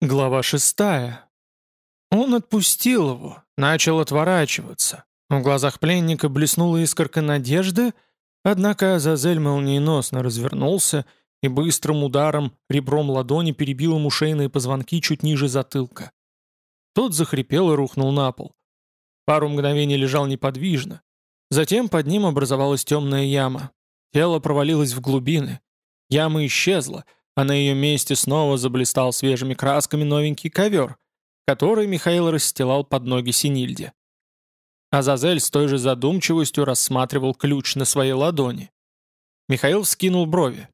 Глава шестая. Он отпустил его, начал отворачиваться. В глазах пленника блеснула искорка надежды, однако Азазель молниеносно развернулся и быстрым ударом ребром ладони перебил ему шейные позвонки чуть ниже затылка. Тот захрипел и рухнул на пол. Пару мгновений лежал неподвижно. Затем под ним образовалась темная яма. Тело провалилось в глубины. Яма исчезла — а на ее месте снова заблистал свежими красками новенький ковер, который Михаил расстилал под ноги Синильде. Азазель с той же задумчивостью рассматривал ключ на своей ладони. Михаил вскинул брови.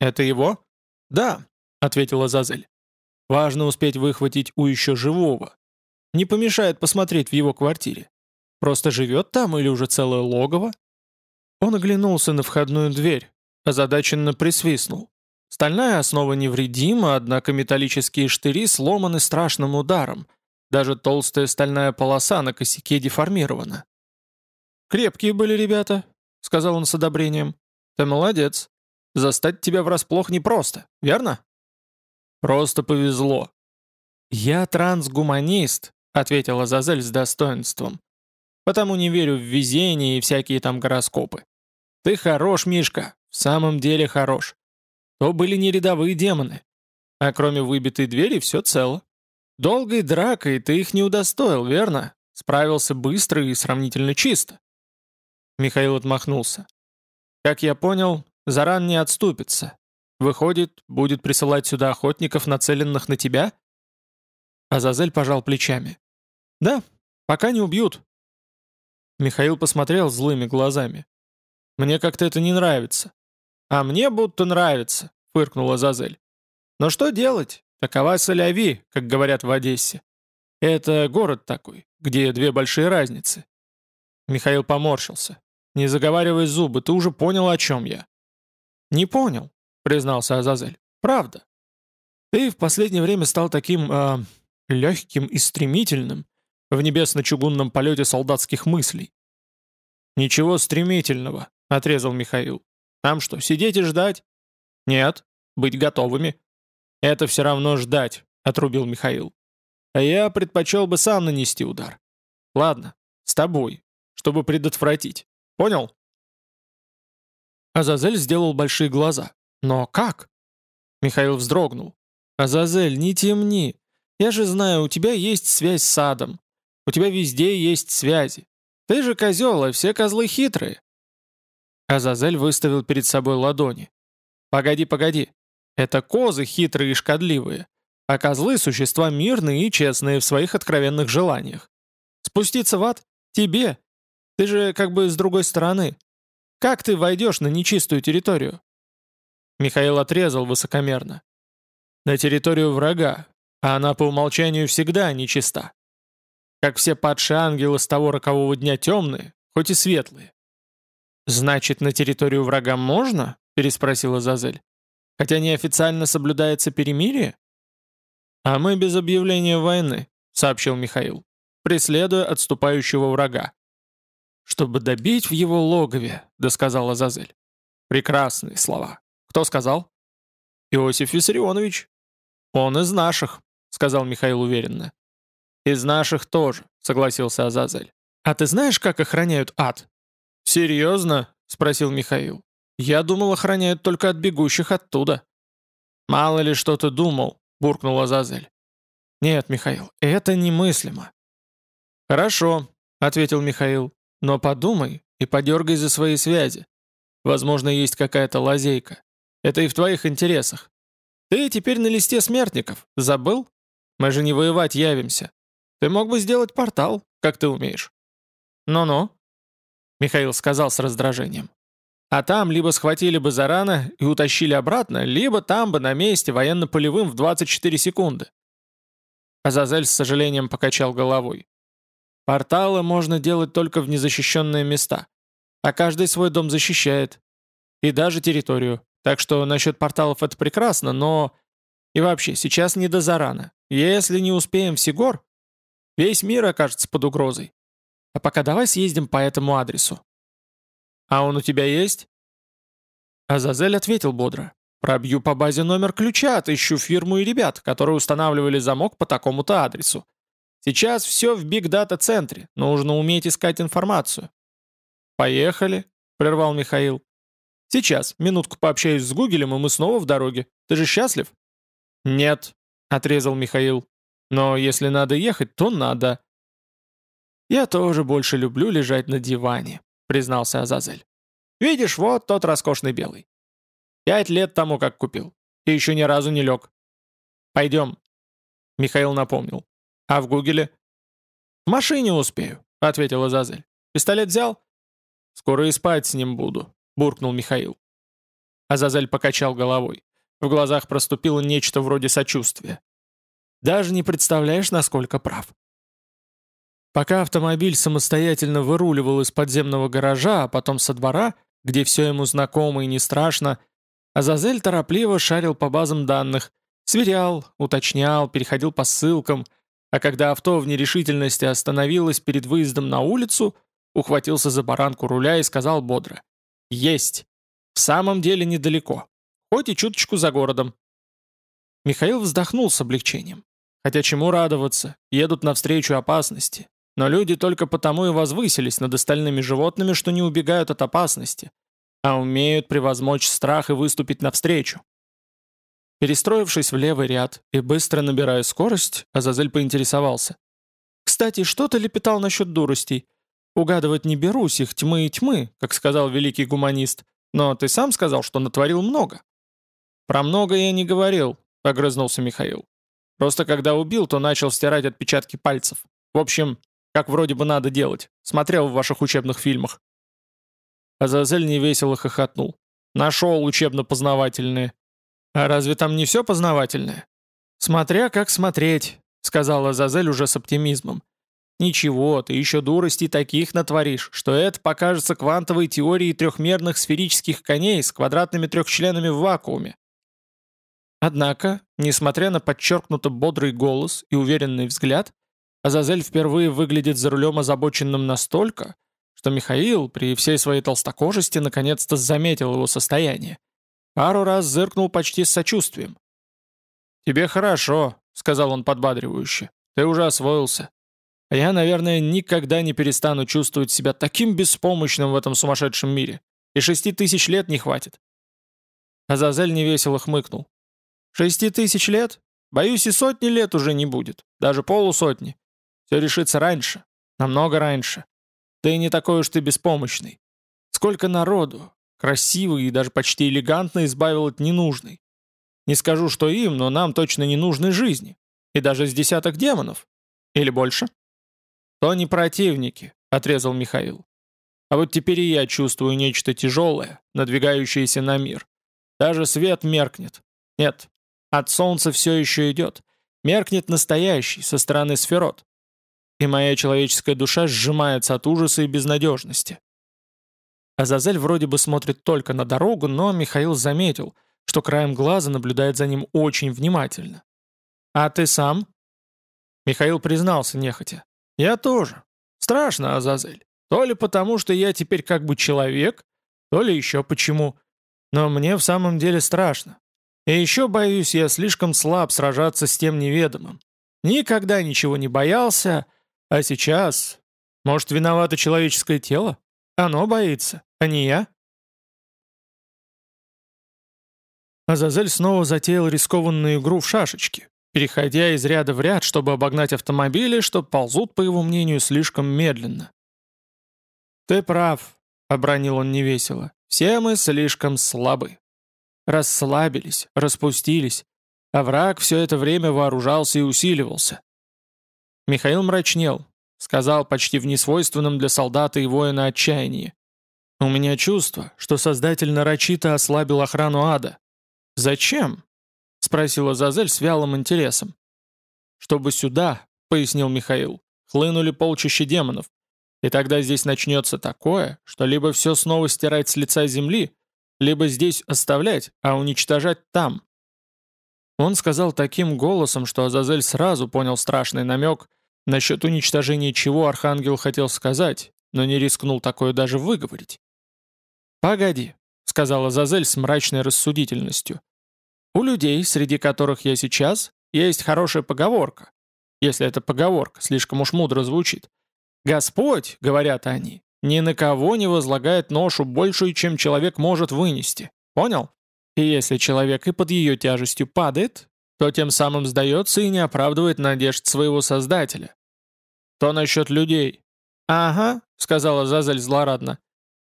«Это его?» «Да», — ответил Азазель. «Важно успеть выхватить у еще живого. Не помешает посмотреть в его квартире. Просто живет там или уже целое логово?» Он оглянулся на входную дверь, озадаченно присвистнул. Стальная основа невредима, однако металлические штыри сломаны страшным ударом. Даже толстая стальная полоса на косяке деформирована. «Крепкие были ребята», — сказал он с одобрением. «Ты молодец. Застать тебя врасплох непросто, верно?» «Просто повезло». «Я трансгуманист», — ответила Зазель с достоинством. «Потому не верю в везение и всякие там гороскопы. Ты хорош, Мишка, в самом деле хорош то были не рядовые демоны. А кроме выбитой двери все цело. Долгой дракой ты их не удостоил, верно? Справился быстро и сравнительно чисто. Михаил отмахнулся. Как я понял, Заран не отступится. Выходит, будет присылать сюда охотников, нацеленных на тебя? Азазель пожал плечами. Да, пока не убьют. Михаил посмотрел злыми глазами. Мне как-то это не нравится. «А мне будто нравится», — фыркнула Зазель. «Но что делать? Такова соляви, как говорят в Одессе. Это город такой, где две большие разницы». Михаил поморщился. «Не заговаривай зубы, ты уже понял, о чем я». «Не понял», — признался Азазель. «Правда. Ты в последнее время стал таким, э, легким и стремительным в небесно-чугунном полете солдатских мыслей». «Ничего стремительного», — отрезал Михаил. Нам что, сидеть и ждать? Нет, быть готовыми. Это все равно ждать, отрубил Михаил. А я предпочел бы сам нанести удар. Ладно, с тобой, чтобы предотвратить. Понял? Азазель сделал большие глаза. Но как? Михаил вздрогнул. Азазель, не темни. Я же знаю, у тебя есть связь с садом. У тебя везде есть связи. Ты же козел, а все козлы хитрые. Азазель выставил перед собой ладони. «Погоди, погоди. Это козы хитрые и шкодливые, а козлы — существа мирные и честные в своих откровенных желаниях. Спуститься в ад? Тебе? Ты же как бы с другой стороны. Как ты войдешь на нечистую территорию?» Михаил отрезал высокомерно. «На территорию врага, а она по умолчанию всегда нечиста. Как все падшие ангелы с того рокового дня темные, хоть и светлые. «Значит, на территорию врага можно?» — переспросила Зазель. «Хотя неофициально соблюдается перемирие?» «А мы без объявления войны», — сообщил Михаил, преследуя отступающего врага. «Чтобы добить в его логове», — досказала Зазель. «Прекрасные слова. Кто сказал?» «Иосиф Виссарионович». «Он из наших», — сказал Михаил уверенно. «Из наших тоже», — согласился Азазель. «А ты знаешь, как охраняют ад?» «Серьезно?» — спросил Михаил. «Я думал, охраняют только от бегущих оттуда». «Мало ли что ты думал», — буркнула Зазель. «Нет, Михаил, это немыслимо». «Хорошо», — ответил Михаил. «Но подумай и подергай за свои связи. Возможно, есть какая-то лазейка. Это и в твоих интересах. Ты теперь на листе смертников. Забыл? Мы же не воевать явимся. Ты мог бы сделать портал, как ты умеешь». «Ну-ну», Михаил сказал с раздражением. А там либо схватили бы Зарана и утащили обратно, либо там бы на месте военно-полевым в 24 секунды. Азазель с сожалением покачал головой. Порталы можно делать только в незащищенные места. А каждый свой дом защищает. И даже территорию. Так что насчет порталов это прекрасно, но... И вообще, сейчас не до Зарана. Если не успеем в Сигор, весь мир окажется под угрозой. А пока давай съездим по этому адресу». «А он у тебя есть?» Азазель ответил бодро. Пробью по базе номер ключа, отыщу фирму и ребят, которые устанавливали замок по такому-то адресу. Сейчас все в биг-дата-центре, нужно уметь искать информацию». «Поехали», — прервал Михаил. «Сейчас, минутку пообщаюсь с Гугелем, и мы снова в дороге. Ты же счастлив?» «Нет», — отрезал Михаил. «Но если надо ехать, то надо». «Я тоже больше люблю лежать на диване», — признался Азазель. «Видишь, вот тот роскошный белый. Пять лет тому, как купил. И еще ни разу не лег. Пойдем». Михаил напомнил. «А в Гугеле?» «В машине успею», — ответил Азазель. «Пистолет взял?» «Скоро и спать с ним буду», — буркнул Михаил. Азазель покачал головой. В глазах проступило нечто вроде сочувствия. «Даже не представляешь, насколько прав». Пока автомобиль самостоятельно выруливал из подземного гаража, а потом со двора, где все ему знакомо и не страшно, Азазель торопливо шарил по базам данных, сверял, уточнял, переходил по ссылкам, а когда авто в нерешительности остановилось перед выездом на улицу, ухватился за баранку руля и сказал бодро «Есть! В самом деле недалеко хоть и чуточку за городом. Михаил вздохнул с облегчением. Хотя чему радоваться, едут навстречу опасности. Но люди только потому и возвысились над остальными животными, что не убегают от опасности, а умеют превозмочь страх и выступить навстречу. Перестроившись в левый ряд и быстро набирая скорость, Азазель поинтересовался. «Кстати, что ты лепетал насчет дуростей? Угадывать не берусь, их тьмы и тьмы, как сказал великий гуманист, но ты сам сказал, что натворил много». «Про много я не говорил», — огрызнулся Михаил. «Просто когда убил, то начал стирать отпечатки пальцев. В общем, как вроде бы надо делать. Смотрел в ваших учебных фильмах». Азазель невесело хохотнул. «Нашел учебно-познавательные». «А разве там не все познавательное?» «Смотря как смотреть», — сказал Азазель уже с оптимизмом. «Ничего, ты еще дуростей таких натворишь, что это покажется квантовой теорией трехмерных сферических коней с квадратными трехчленами в вакууме. Однако, несмотря на подчеркнуто бодрый голос и уверенный взгляд, Азазель впервые выглядит за рулем озабоченным настолько, что Михаил при всей своей толстокожести наконец-то заметил его состояние. Пару раз зыркнул почти с сочувствием. «Тебе хорошо», — сказал он подбадривающе. «Ты уже освоился. А я, наверное, никогда не перестану чувствовать себя таким беспомощным в этом сумасшедшем мире. И шести тысяч лет не хватит». Азазель невесело хмыкнул. Шести тысяч лет? Боюсь, и сотни лет уже не будет. Даже полусотни. Все решится раньше. Намного раньше. Да и не такой уж ты беспомощный. Сколько народу, красивый и даже почти элегантно избавил от ненужной. Не скажу, что им, но нам точно не нужны жизни. И даже с десяток демонов. Или больше? То не противники, отрезал Михаил. А вот теперь и я чувствую нечто тяжелое, надвигающееся на мир. Даже свет меркнет. Нет, от солнца все еще идет. Меркнет настоящий, со стороны сферот. И моя человеческая душа сжимается от ужаса и безнадежности. Азазель вроде бы смотрит только на дорогу, но Михаил заметил, что краем глаза наблюдает за ним очень внимательно. «А ты сам?» Михаил признался нехотя. «Я тоже. Страшно, Азазель. То ли потому, что я теперь как бы человек, то ли еще почему. Но мне в самом деле страшно. И еще, боюсь, я слишком слаб сражаться с тем неведомым. Никогда ничего не боялся, а сейчас... Может, виновато человеческое тело? Оно боится, а не я? Азазель снова затеял рискованную игру в шашечки, переходя из ряда в ряд, чтобы обогнать автомобили, что ползут, по его мнению, слишком медленно. «Ты прав», — обронил он невесело, — «все мы слишком слабы» расслабились, распустились, а враг все это время вооружался и усиливался. Михаил мрачнел, сказал почти в несвойственном для солдата и воина отчаянии. «У меня чувство, что Создатель нарочито ослабил охрану ада». «Зачем?» — спросила Зазель с вялым интересом. «Чтобы сюда», — пояснил Михаил, — «хлынули полчища демонов. И тогда здесь начнется такое, что либо все снова стирать с лица земли, либо здесь оставлять, а уничтожать там. Он сказал таким голосом, что Азазель сразу понял страшный намек, насчет уничтожения чего Архангел хотел сказать, но не рискнул такое даже выговорить. «Погоди», — сказал Азазель с мрачной рассудительностью, У людей, среди которых я сейчас, есть хорошая поговорка. Если эта поговорка слишком уж мудро звучит. «Господь», — говорят они, — «ни на кого не возлагает ношу большую, чем человек может вынести». Понял? И если человек и под ее тяжестью падает, то тем самым сдается и не оправдывает надежд своего Создателя. То насчет людей. «Ага», — сказала Зазель злорадно.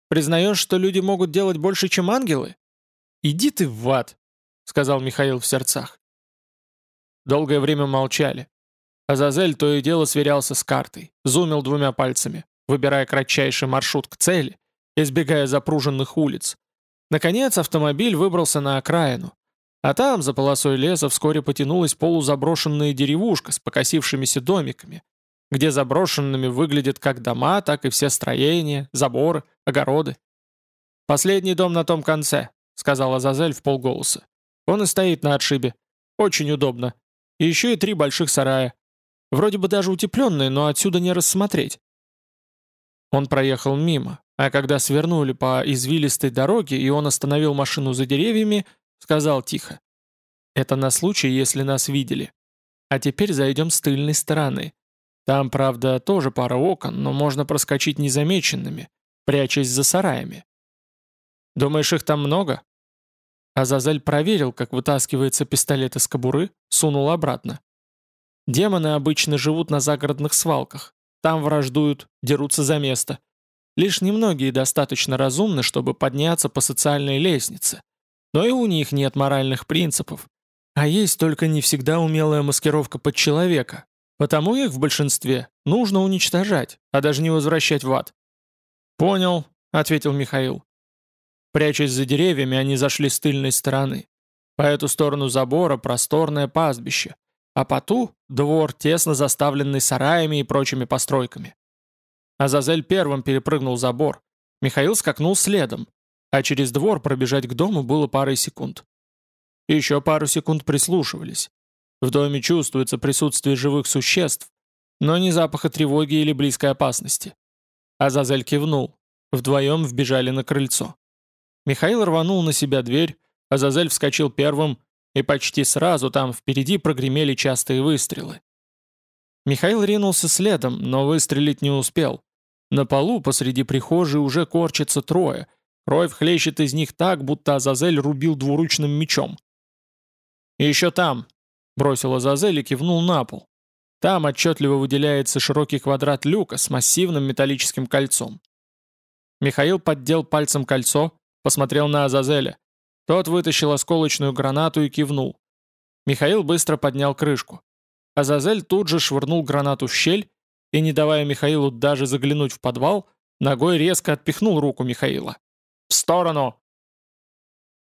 «Признаешь, что люди могут делать больше, чем ангелы?» «Иди ты в ад», — сказал Михаил в сердцах. Долгое время молчали. Азазель то и дело сверялся с картой, зумил двумя пальцами, выбирая кратчайший маршрут к цели, избегая запруженных улиц. Наконец автомобиль выбрался на окраину, а там, за полосой леса, вскоре потянулась полузаброшенная деревушка с покосившимися домиками, где заброшенными выглядят как дома, так и все строения, заборы, огороды. «Последний дом на том конце», — сказала Зазель в полголоса. «Он и стоит на отшибе. Очень удобно. И еще и три больших сарая. Вроде бы даже утепленные, но отсюда не рассмотреть». Он проехал мимо, а когда свернули по извилистой дороге, и он остановил машину за деревьями, сказал тихо. «Это на случай, если нас видели. А теперь зайдем с тыльной стороны. Там, правда, тоже пара окон, но можно проскочить незамеченными, прячась за сараями. Думаешь, их там много? Азазель проверил, как вытаскивается пистолет из кобуры, сунул обратно. Демоны обычно живут на загородных свалках. Там враждуют, дерутся за место. Лишь немногие достаточно разумны, чтобы подняться по социальной лестнице. Но и у них нет моральных принципов. А есть только не всегда умелая маскировка под человека, Потому их в большинстве нужно уничтожать, а даже не возвращать в ад. «Понял», — ответил Михаил. Прячась за деревьями, они зашли с тыльной стороны. По эту сторону забора просторное пастбище, а по ту — двор, тесно заставленный сараями и прочими постройками. Азазель первым перепрыгнул забор. Михаил скакнул следом, а через двор пробежать к дому было парой секунд. Еще пару секунд прислушивались. В доме чувствуется присутствие живых существ, но не запаха тревоги или близкой опасности. Азазель кивнул. Вдвоем вбежали на крыльцо. Михаил рванул на себя дверь, Азазель вскочил первым, и почти сразу там впереди прогремели частые выстрелы. Михаил ринулся следом, но выстрелить не успел. На полу посреди прихожей уже корчится трое. Кровь хлещет из них так, будто Азазель рубил двуручным мечом. «И еще там», Бросил Азазель и кивнул на пол. Там отчетливо выделяется широкий квадрат люка с массивным металлическим кольцом. Михаил поддел пальцем кольцо, посмотрел на Азазеля. Тот вытащил осколочную гранату и кивнул. Михаил быстро поднял крышку. Азазель тут же швырнул гранату в щель и, не давая Михаилу даже заглянуть в подвал, ногой резко отпихнул руку Михаила. «В сторону!»